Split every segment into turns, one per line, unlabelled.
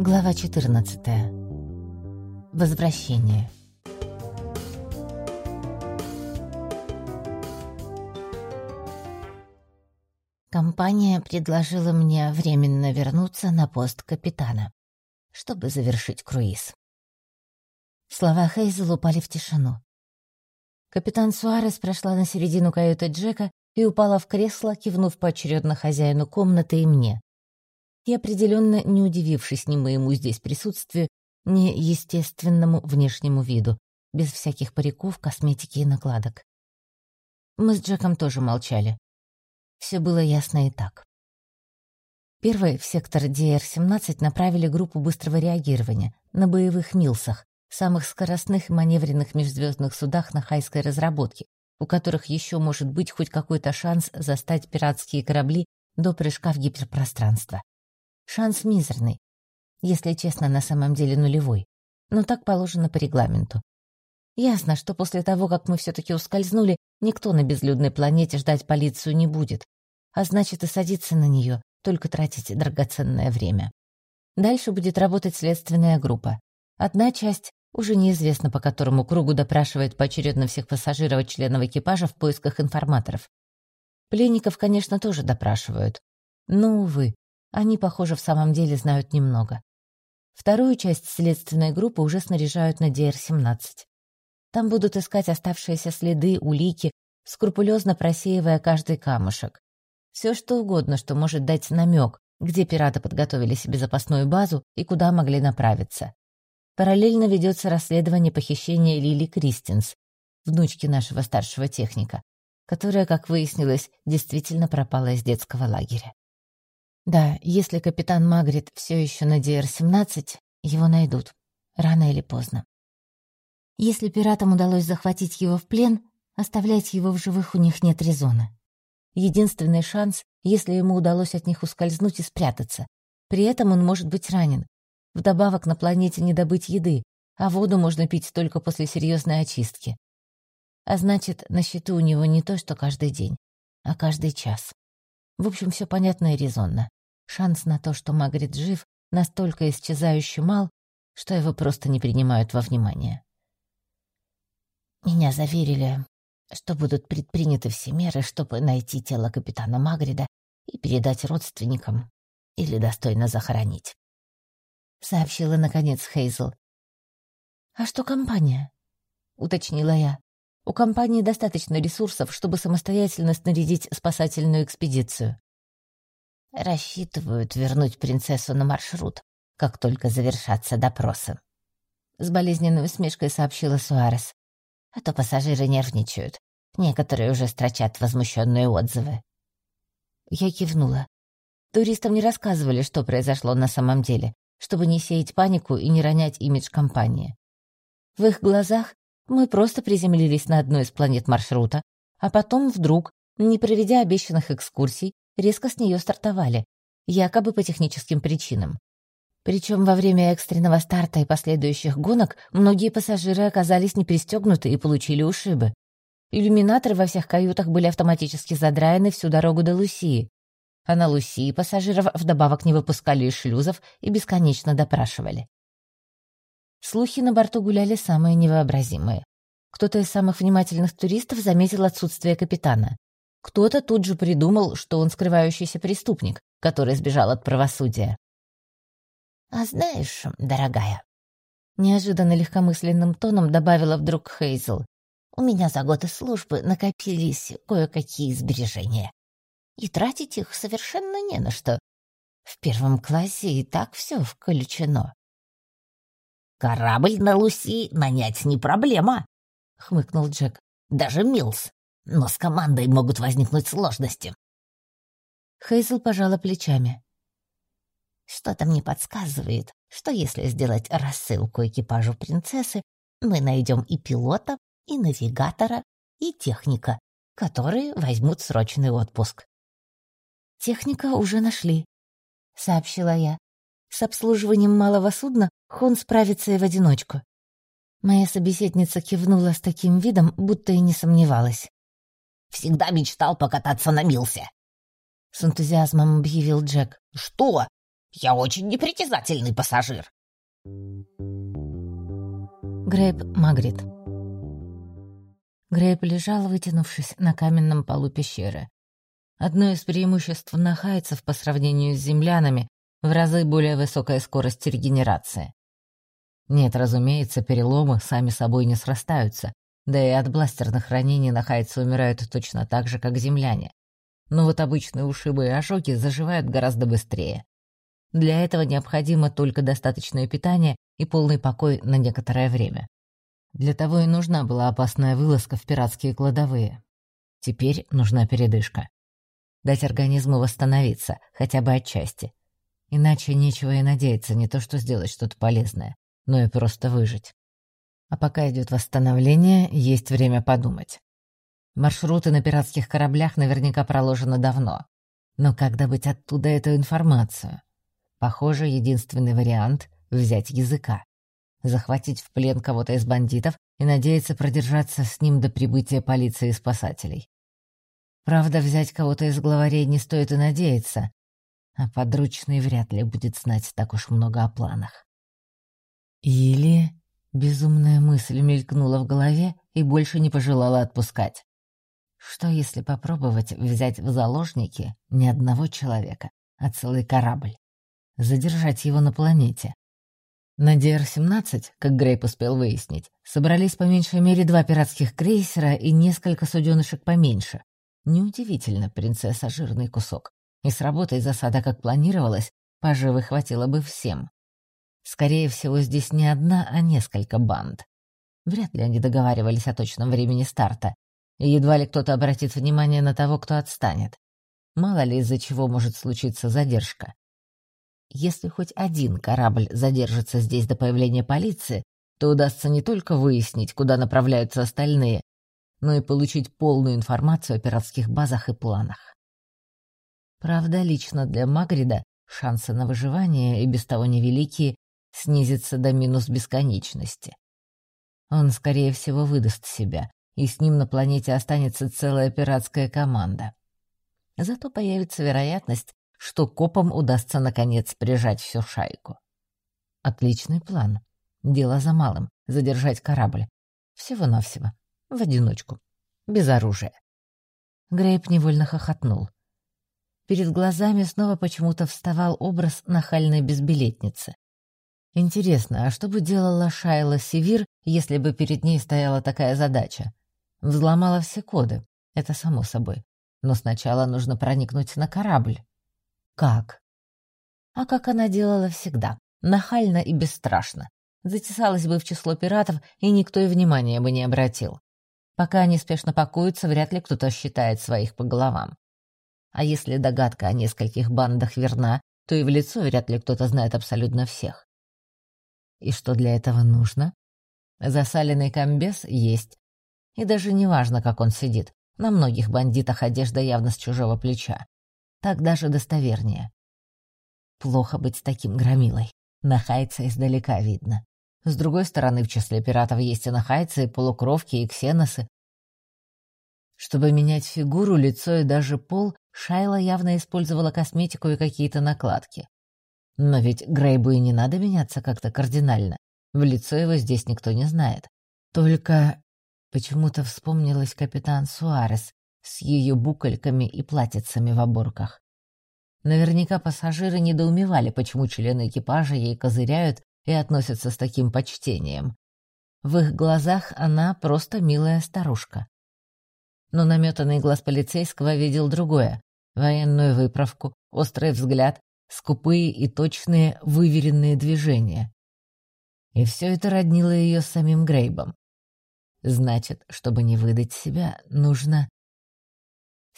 Глава 14. Возвращение. Компания предложила мне временно вернуться на пост капитана, чтобы завершить круиз. Слова Хейзел упали в тишину. Капитан Суарес прошла на середину каюты Джека и упала в кресло, кивнув поочередно хозяину комнаты и мне. И определенно не удивившись ни моему здесь присутствию, ни естественному внешнему виду, без всяких париков, косметики и накладок. Мы с Джеком тоже молчали. Все было ясно и так. Первой в сектор DR-17 направили группу быстрого реагирования на боевых «Милсах», самых скоростных маневренных межзвездных судах на хайской разработке, у которых еще может быть хоть какой-то шанс застать пиратские корабли до прыжка в гиперпространство. Шанс мизерный. Если честно, на самом деле нулевой. Но так положено по регламенту. Ясно, что после того, как мы все-таки ускользнули, никто на безлюдной планете ждать полицию не будет. А значит, и садиться на нее, только тратить драгоценное время. Дальше будет работать следственная группа. Одна часть уже неизвестно, по которому кругу допрашивает поочередно всех пассажиров и членов экипажа в поисках информаторов. Пленников, конечно, тоже допрашивают. Но, увы, они, похоже, в самом деле знают немного. Вторую часть следственной группы уже снаряжают на ДР-17. Там будут искать оставшиеся следы, улики, скрупулезно просеивая каждый камушек. Все что угодно, что может дать намек, где пираты подготовили себе запасную базу и куда могли направиться. Параллельно ведется расследование похищения Лили Кристинс, внучки нашего старшего техника, которая, как выяснилось, действительно пропала из детского лагеря. Да, если капитан Магрит все еще на ДР-17, его найдут. Рано или поздно. Если пиратам удалось захватить его в плен, оставлять его в живых у них нет резона. Единственный шанс, если ему удалось от них ускользнуть и спрятаться. При этом он может быть ранен. Вдобавок на планете не добыть еды, а воду можно пить только после серьезной очистки. А значит, на счету у него не то, что каждый день, а каждый час. В общем, все понятно и резонно. Шанс на то, что Магрит жив, настолько исчезающе мал, что его просто не принимают во внимание. Меня заверили, что будут предприняты все меры, чтобы найти тело капитана Магрида и передать родственникам или достойно захоронить. Сообщила, наконец, Хейзл. «А что компания?» — уточнила я. «У компании достаточно ресурсов, чтобы самостоятельно снарядить спасательную экспедицию. Рассчитывают вернуть принцессу на маршрут, как только завершатся допросы. С болезненной усмешкой сообщила Суарес. А то пассажиры нервничают. Некоторые уже строчат возмущенные отзывы. Я кивнула. Туристам не рассказывали, что произошло на самом деле, чтобы не сеять панику и не ронять имидж компании. В их глазах мы просто приземлились на одной из планет маршрута, а потом вдруг, не проведя обещанных экскурсий, резко с нее стартовали, якобы по техническим причинам. Причем во время экстренного старта и последующих гонок многие пассажиры оказались не пристегнуты и получили ушибы. Иллюминаторы во всех каютах были автоматически задраены всю дорогу до Лусии. А на Лусии пассажиров вдобавок не выпускали из шлюзов и бесконечно допрашивали. Слухи на борту гуляли самые невообразимые. Кто-то из самых внимательных туристов заметил отсутствие капитана. Кто-то тут же придумал, что он скрывающийся преступник, который сбежал от правосудия. «А знаешь, дорогая», — неожиданно легкомысленным тоном добавила вдруг Хейзел, «у меня за годы службы накопились кое-какие сбережения. И тратить их совершенно не на что. В первом классе и так все включено».
«Корабль на Луси нанять не проблема», — хмыкнул Джек. «Даже Милс но с командой могут возникнуть сложности.
Хейзл пожала плечами.
Что-то мне подсказывает, что если сделать рассылку экипажу принцессы, мы найдем и пилота, и навигатора, и техника, которые возьмут срочный отпуск.
«Техника уже нашли», — сообщила я. «С обслуживанием малого судна Хон справится и в одиночку». Моя собеседница кивнула с таким видом, будто и не сомневалась.
Всегда мечтал покататься на Милсе.
С энтузиазмом объявил Джек.
Что? Я очень непритязательный пассажир.
Грейп Магрит Грейп лежал, вытянувшись на каменном полу пещеры. Одно из преимуществ нахайцев по сравнению с землянами в разы более высокая скорость регенерации. Нет, разумеется, переломы сами собой не срастаются, да и от бластерных ранений нахайцы умирают точно так же, как земляне. Но вот обычные ушибы и ожоги заживают гораздо быстрее. Для этого необходимо только достаточное питание и полный покой на некоторое время. Для того и нужна была опасная вылазка в пиратские кладовые. Теперь нужна передышка. Дать организму восстановиться, хотя бы отчасти. Иначе нечего и надеяться не то что сделать что-то полезное, но и просто выжить. А пока идет восстановление, есть время подумать. Маршруты на пиратских кораблях наверняка проложены давно. Но как добыть оттуда эту информацию? Похоже, единственный вариант — взять языка. Захватить в плен кого-то из бандитов и надеяться продержаться с ним до прибытия полиции и спасателей. Правда, взять кого-то из главарей не стоит и надеяться, а подручный вряд ли будет знать так уж много о планах. Или безумная мысль мелькнула в голове и больше не пожелала отпускать. Что если попробовать взять в заложники не одного человека, а целый корабль? задержать его на планете. На DR-17, как Грейп успел выяснить, собрались по меньшей мере два пиратских крейсера и несколько суденышек поменьше. Неудивительно, принцесса — жирный кусок. И с работой засада, как планировалось, поживы хватило бы всем. Скорее всего, здесь не одна, а несколько банд. Вряд ли они договаривались о точном времени старта, и едва ли кто-то обратит внимание на того, кто отстанет. Мало ли из-за чего может случиться задержка. Если хоть один корабль задержится здесь до появления полиции, то удастся не только выяснить, куда направляются остальные, но и получить полную информацию о пиратских базах и планах. Правда, лично для Магрида шансы на выживание и без того невеликие снизятся до минус бесконечности. Он, скорее всего, выдаст себя, и с ним на планете останется целая пиратская команда. Зато появится вероятность, что копам удастся наконец прижать всю шайку. Отличный план. Дело за малым — задержать корабль. Всего-навсего. В одиночку. Без оружия. Грейп невольно хохотнул. Перед глазами снова почему-то вставал образ нахальной безбилетницы. Интересно, а что бы делала Шайла Севир, если бы перед ней стояла такая задача? Взломала все коды, это само собой. Но сначала нужно проникнуть на корабль. Как? А как она делала всегда, нахально и бесстрашно. Затесалась бы в число пиратов, и никто и внимания бы не обратил. Пока они спешно пакуются, вряд ли кто-то считает своих по головам. А если догадка о нескольких бандах верна, то и в лицо вряд ли кто-то знает абсолютно всех. И что для этого нужно? Засаленный комбез есть. И даже не важно, как он сидит. На многих бандитах одежда явно с чужого плеча. Так даже достовернее. Плохо быть таким громилой. Нахайца издалека видно. С другой стороны, в числе пиратов есть и нахайцы, и полукровки, и ксеносы. Чтобы менять фигуру, лицо и даже пол, Шайла явно использовала косметику и какие-то накладки. Но ведь Грейбу и не надо меняться как-то кардинально. В лицо его здесь никто не знает. Только почему-то вспомнилась капитан Суарес, с ее букальками и платьицами в оборках. Наверняка пассажиры недоумевали, почему члены экипажа ей козыряют и относятся с таким почтением. В их глазах она просто милая старушка. Но наметанный глаз полицейского видел другое — военную выправку, острый взгляд, скупые и точные выверенные движения. И все это роднило ее с самим Грейбом. Значит, чтобы не выдать себя, нужно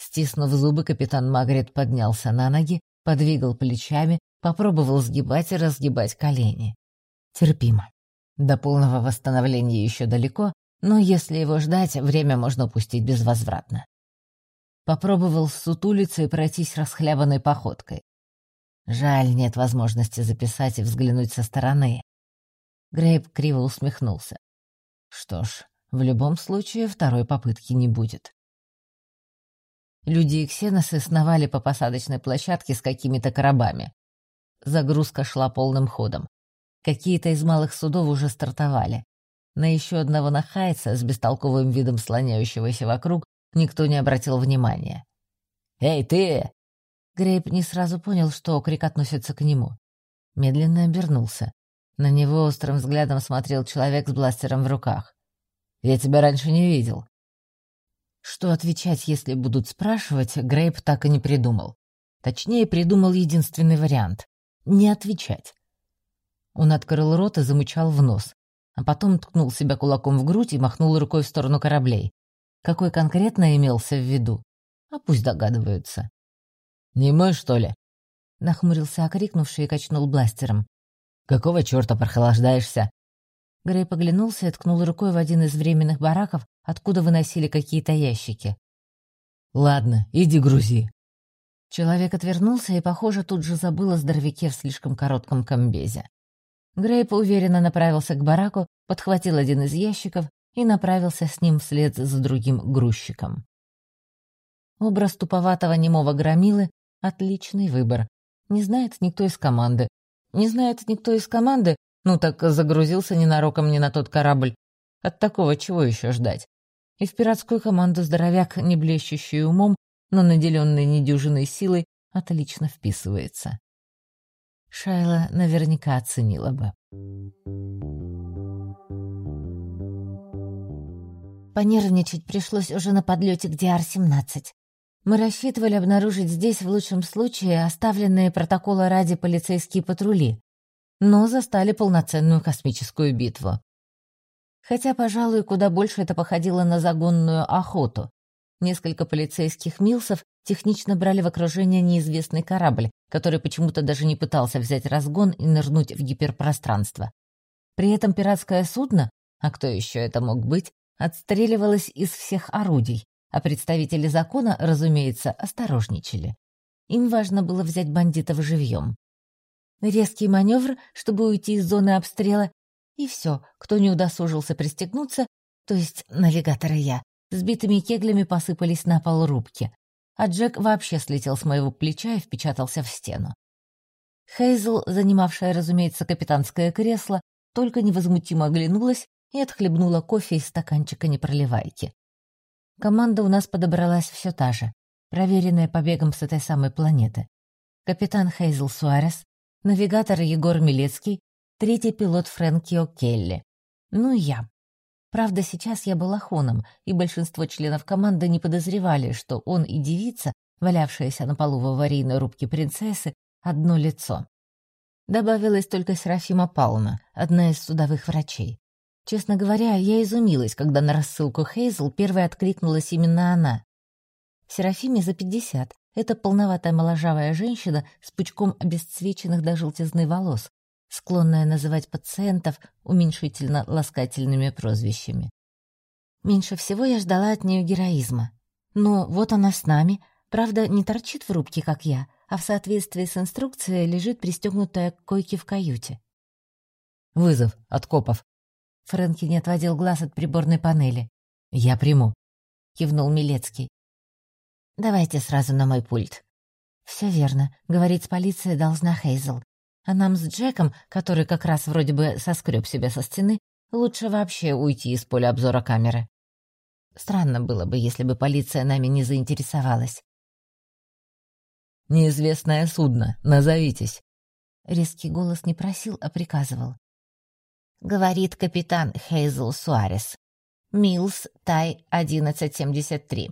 Стиснув зубы, капитан Магрит поднялся на ноги, подвигал плечами, попробовал сгибать и разгибать колени. Терпимо. До полного восстановления еще далеко, но если его ждать, время можно упустить безвозвратно. Попробовал сутулиться и пройтись расхлябанной походкой. Жаль, нет возможности записать и взглянуть со стороны. Грейп криво усмехнулся. Что ж, в любом случае второй попытки не будет. Люди и ксеносы сновали по посадочной площадке с какими-то коробами. Загрузка шла полным ходом. Какие-то из малых судов уже стартовали. На еще одного нахайца с бестолковым видом слоняющегося вокруг никто не обратил внимания. «Эй, ты!» Грейп не сразу понял, что окрик относится к нему. Медленно обернулся. На него острым взглядом смотрел человек с бластером в руках. «Я тебя раньше не видел». Что отвечать, если будут спрашивать, Грейп так и не придумал. Точнее, придумал единственный вариант — не отвечать. Он открыл рот и замычал в нос, а потом ткнул себя кулаком в грудь и махнул рукой в сторону кораблей. Какой конкретно имелся в виду? А пусть догадываются. «Не мой, что ли?» — нахмурился окрикнувший и качнул бластером. «Какого черта прохлаждаешься?» Грей поглянулся и ткнул рукой в один из временных бараков, откуда выносили какие-то ящики. «Ладно, иди грузи». Человек отвернулся и, похоже, тут же забыл о здоровяке в слишком коротком комбезе. Грейп уверенно направился к бараку, подхватил один из ящиков и направился с ним вслед за другим грузчиком. Образ туповатого немого громилы — отличный выбор. Не знает никто из команды. Не знает никто из команды, ну так загрузился ненароком не на тот корабль. От такого чего еще ждать? И в пиратскую команду здоровяк, не блещущий умом, но наделенный недюжиной силой, отлично вписывается. Шайла наверняка оценила бы.
Понервничать пришлось уже на подлете к Диар-17. Мы рассчитывали обнаружить здесь в лучшем случае оставленные протоколы ради полицейские патрули, но застали полноценную космическую битву. Хотя, пожалуй, куда больше это походило на загонную охоту. Несколько полицейских милсов технично брали в окружение неизвестный корабль, который почему-то даже не пытался взять разгон и нырнуть в гиперпространство. При этом пиратское судно, а кто еще это мог быть, отстреливалось из всех орудий, а представители закона, разумеется, осторожничали. Им важно было взять бандитов живьем. Резкий маневр, чтобы уйти из зоны обстрела, и все, кто не удосужился пристегнуться, то есть навигатор и я, сбитыми кеглями посыпались на пол рубки, а Джек вообще слетел с моего плеча и впечатался в стену. Хейзл, занимавшая, разумеется, капитанское кресло, только невозмутимо оглянулась и отхлебнула кофе из стаканчика непроливайки. Команда у нас подобралась все та же, проверенная побегом с этой самой планеты. Капитан Хейзл Суарес, навигатор Егор Милецкий, третий пилот Фрэнки О'Келли. Ну и я. Правда, сейчас я был охоном, и большинство членов команды не подозревали, что он и девица, валявшаяся на полу в аварийной рубке принцессы, одно лицо. Добавилась только Серафима Пауна, одна из судовых врачей. Честно говоря, я изумилась, когда на рассылку Хейзл первой откликнулась именно она. Серафиме за пятьдесят. Это полноватая моложавая женщина с пучком обесцвеченных до желтизны волос, склонная называть пациентов уменьшительно-ласкательными прозвищами. Меньше всего я ждала от нее героизма. Но вот она с нами, правда, не торчит в рубке, как я, а в соответствии с инструкцией лежит пристегнутая к койке в каюте.
«Вызов от копов».
Фрэнки не отводил глаз от приборной панели.
«Я приму», —
кивнул Милецкий. «Давайте сразу на мой пульт». «Все верно. Говорить с полицией должна Хейзел. А нам с Джеком, который как раз вроде бы соскреб себя со стены, лучше вообще уйти из поля обзора камеры. Странно было бы, если бы полиция нами не заинтересовалась.
«Неизвестное судно, назовитесь».
Резкий голос не просил, а приказывал. Говорит капитан Хейзл Суарес. Милс Тай 1173.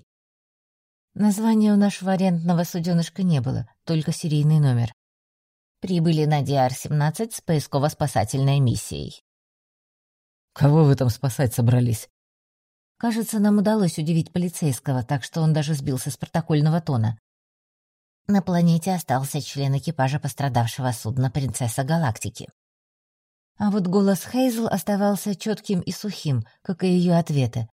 Названия у нашего арендного суденышка не было, только серийный номер. Прибыли на Диар-17 с поисково-спасательной миссией.
«Кого вы там спасать собрались?»
Кажется, нам удалось удивить полицейского, так что он даже сбился с протокольного тона. На планете остался член экипажа пострадавшего судна «Принцесса Галактики». А вот голос Хейзл оставался четким и сухим, как и ее ответы.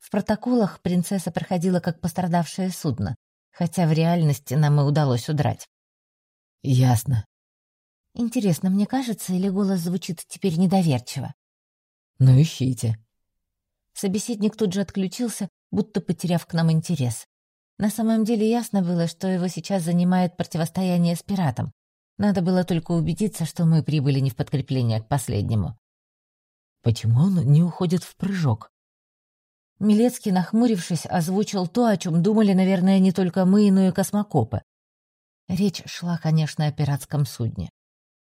В протоколах принцесса проходила как пострадавшее судно, хотя в реальности нам и удалось удрать.
«Ясно».
«Интересно, мне кажется, или голос звучит теперь недоверчиво?»
«Ну, ищите».
Собеседник тут же отключился, будто потеряв к нам интерес. На самом деле ясно было, что его сейчас занимает противостояние с пиратом.
Надо было только убедиться, что мы прибыли не в подкрепление к последнему.
Почему он не уходит в прыжок?
Милецкий, нахмурившись, озвучил то, о чем думали, наверное, не только мы, но и космокопы. Речь шла, конечно, о пиратском судне.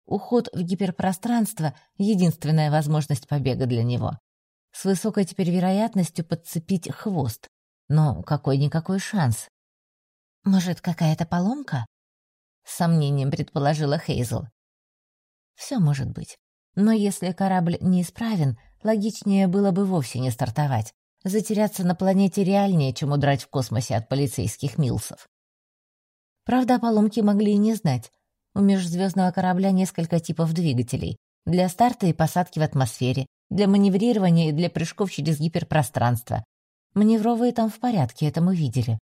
Уход в гиперпространство — единственная возможность побега для него. С высокой теперь вероятностью подцепить хвост. Но какой-никакой шанс.
«Может, какая-то поломка?» — с сомнением предположила Хейзл.
«Все может быть. Но если корабль неисправен, логичнее было бы вовсе не стартовать. Затеряться на планете реальнее, чем удрать в космосе от полицейских милсов. Правда, о поломке могли и не знать. У межзвездного корабля несколько типов двигателей. Для старта и посадки в атмосфере, для маневрирования и для прыжков через гиперпространство. Маневровые там в порядке, это мы видели.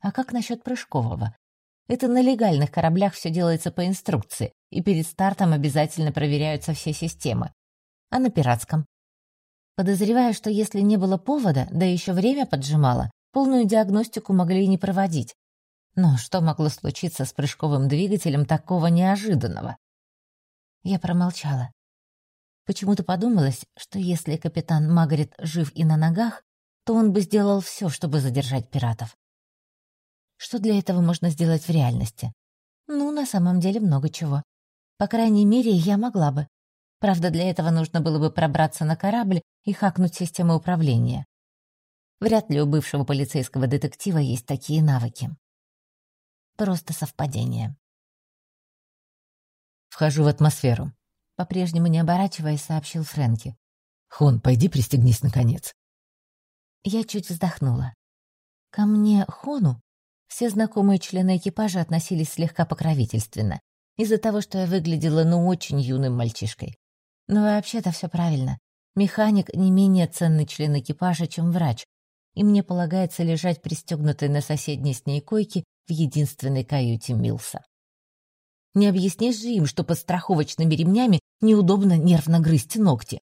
А как насчет прыжкового? Это на легальных кораблях все делается по инструкции, и перед стартом обязательно проверяются все системы. А на пиратском? Подозреваю, что если не было повода, да еще время поджимало, полную диагностику могли не проводить. Но что могло случиться с прыжковым двигателем такого неожиданного? Я промолчала. Почему-то подумалось, что если капитан Магрит жив и на ногах, то он бы сделал все, чтобы задержать пиратов. Что для этого можно сделать в реальности? Ну, на самом деле много чего. По крайней мере, я могла бы. Правда, для этого нужно было бы пробраться на корабль и хакнуть систему управления. Вряд ли у бывшего полицейского детектива есть такие навыки. Просто совпадение.
«Вхожу в атмосферу», — по-прежнему не оборачиваясь, сообщил Фрэнки. «Хон, пойди пристегнись, наконец».
Я чуть вздохнула. Ко мне, Хону, все знакомые члены экипажа относились слегка покровительственно, из-за того, что я выглядела ну очень юным мальчишкой. Но вообще-то все правильно. Механик не менее ценный член экипажа, чем врач, и мне полагается лежать пристегнутой на соседней с ней койке в единственной каюте Милса. Не объяснишь же им, что под страховочными ремнями неудобно нервно грызть ногти.